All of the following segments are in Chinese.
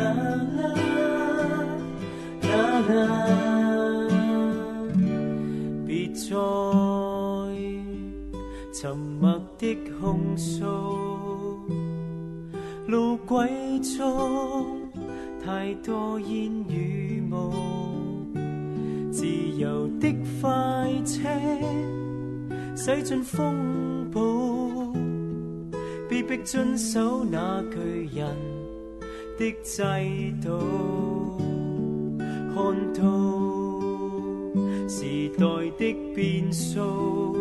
啦啦啦啦，闭再沉默的控诉，路轨中太多烟与雾，自由的快车驶进风暴，别迫遵守那巨人。的制度，看到时代的变数，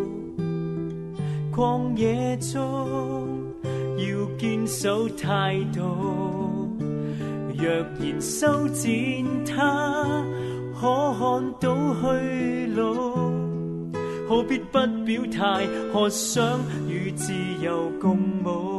旷野中要坚守态度。若然修剪它，可看到去路，何必不表态？何想与自由共舞？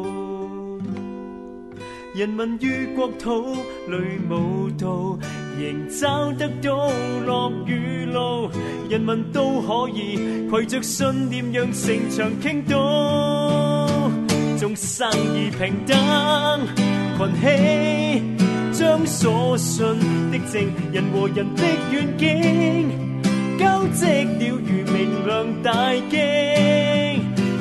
人民於國土裏舞蹈，仍找得到落雨路。人民都可以攜着信念，讓城墙傾倒，眾生而平等，群起將所信的證，人和人的愿景，交織了如明亮大鏡。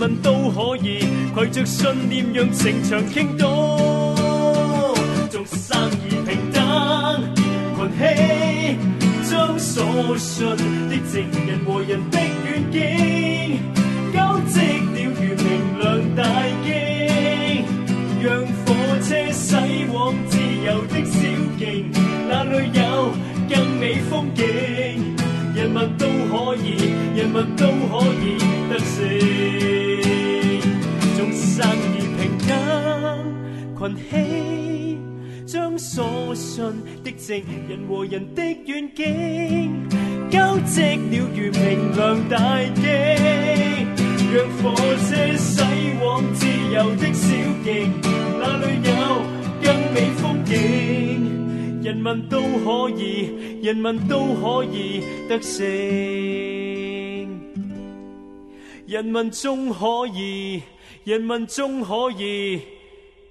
日都可以，携着信念让城墙倾倒，做生意平等，群起将所信的情人和人的愿景，交织了如明亮大镜，让火车驶往自由的小径，那里有更美风景？人物都可以，人物都可以。将所信的证，人和人的远景，交织了如明亮大景。让火车驶往自由的小径，那里有更美风景？人民都可以，人民都可以得胜。人民终可以，人民终可以。